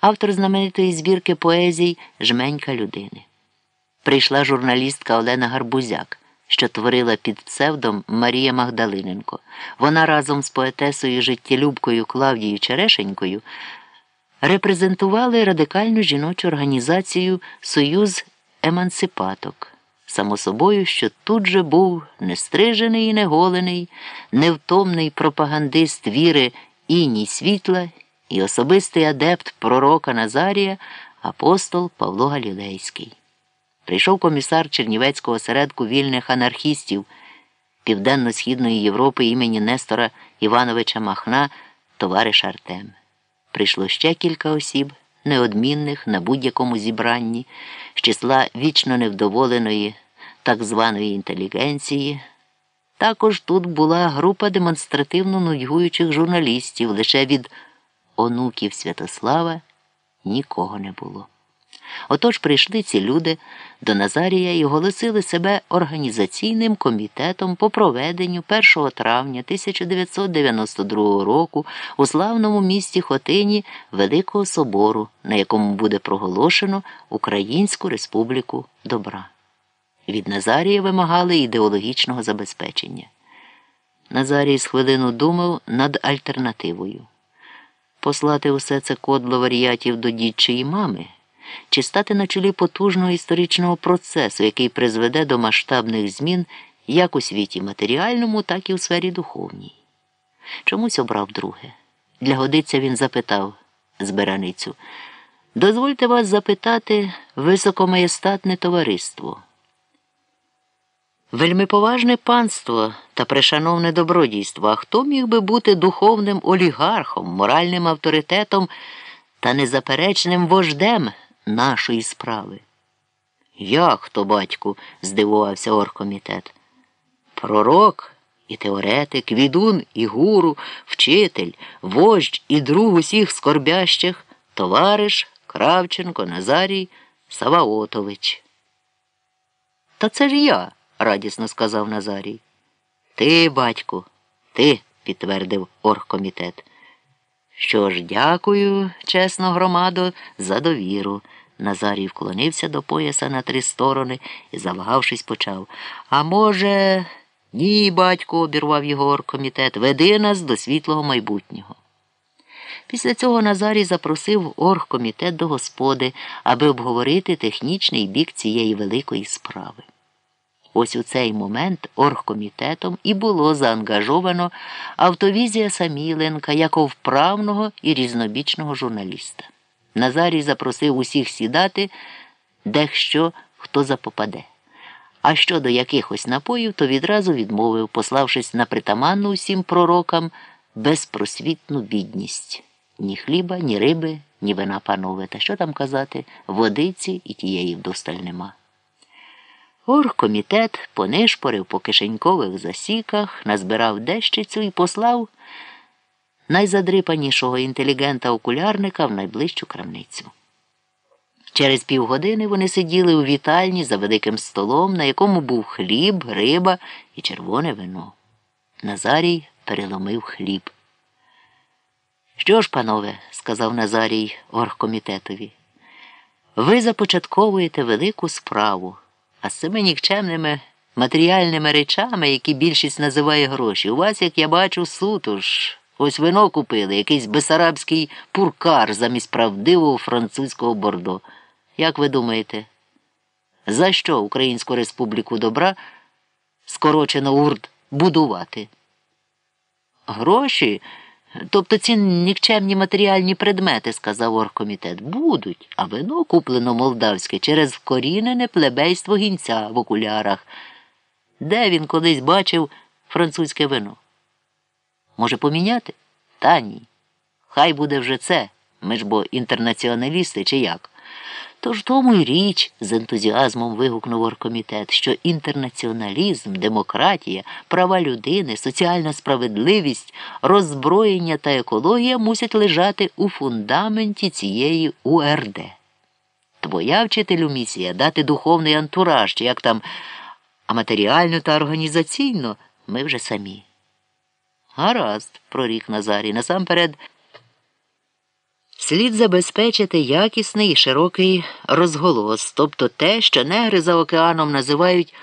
автор знаменитої збірки поезій Жменька людини. Прийшла журналістка Олена Гарбузяк, що творила під псевдом Марія Магдалиненко. Вона разом з поетесою життєлюбкою Клавдією Черешенькою репрезентували радикальну жіночу організацію Союз емансипаток. Само собою, що тут же був нестрижений і неголений, невтомний пропагандист віри іній світла і особистий адепт пророка Назарія, апостол Павло Галілейський. Прийшов комісар Чернівецького осередку вільних анархістів Південно-Східної Європи імені Нестора Івановича Махна, товариш Артем. Прийшло ще кілька осіб, неодмінних на будь-якому зібранні, з числа вічно невдоволеної так званої інтелігенції. Також тут була група демонстративно нудьгуючих журналістів, лише від онуків Святослава нікого не було. Отож прийшли ці люди до Назарія і оголосили себе організаційним комітетом по проведенню 1 травня 1992 року у славному місті Хотині Великого Собору, на якому буде проголошено Українську Республіку Добра. Від Назарія вимагали ідеологічного забезпечення. Назарій з хвилину думав над альтернативою послати усе це кодло варіатів до дідчої мами чи стати на чолі потужного історичного процесу, який призведе до масштабних змін як у світі матеріальному, так і у сфері духовній. Чомусь обрав друге. Для годиця він запитав збираницю Дозвольте вас запитати високомаєстатне товариство. Вельми поважне панство та пришановне добродійство, а хто міг би бути духовним олігархом, моральним авторитетом та незаперечним вождем нашої справи? Як то, батьку? здивувався оргкомітет. Пророк і теоретик, відун і гуру, вчитель, вождь і друг усіх скорбящих, товариш Кравченко Назарій Саваотович. Та це ж я радісно сказав Назарій. Ти, батьку, ти, підтвердив оргкомітет. Що ж, дякую, чесно, громадо, за довіру. Назарій вклонився до пояса на три сторони і, завагавшись, почав. А може, ні, батько, обірвав його оргкомітет, веди нас до світлого майбутнього. Після цього Назарій запросив оргкомітет до господи, аби обговорити технічний бік цієї великої справи. Ось у цей момент оргкомітетом і було заангажовано автовізія Саміленка як вправного і різнобічного журналіста. Назарій запросив усіх сідати, дехщо хто запопаде. А щодо якихось напоїв, то відразу відмовив, пославшись на притаманну усім пророкам безпросвітну бідність ні хліба, ні риби, ні вина панове. Та що там казати, водиці і тієї вдосталь нема. Оргкомітет понишпорив по кишенькових засіках, назбирав дещицю і послав найзадрипанішого інтелігента окулярника в найближчу крамницю. Через півгодини вони сиділи у вітальні за великим столом, на якому був хліб, риба і червоне вино. Назарій переломив хліб. Що ж, панове, сказав Назарій оргкомітетові, ви започатковуєте велику справу а з цими нікчемними матеріальними речами, які більшість називає гроші, у вас, як я бачу, сутуж. Ось вино купили, якийсь бесарабський пуркар замість правдивого французького бордо. Як ви думаєте, за що Українську Республіку Добра скорочено урд будувати? Гроші? Тобто ці нікчемні матеріальні предмети, сказав оргкомітет, будуть, а вино куплено молдавське через вкорінене плебейство гінця в окулярах. Де він колись бачив французьке вино? Може, поміняти? Та ні. Хай буде вже це. Ми ж бо інтернаціоналісти чи як. Тож тому й річ, з ентузіазмом вигукнув оргкомітет, що інтернаціоналізм, демократія, права людини, соціальна справедливість, роззброєння та екологія мусять лежати у фундаменті цієї УРД. Твоя вчителю місія дати духовний антураж, чи як там, а матеріально та організаційно ми вже самі. Гаразд, прорік Назарій, насамперед. Слід забезпечити якісний і широкий розголос, тобто те, що негри за океаном називають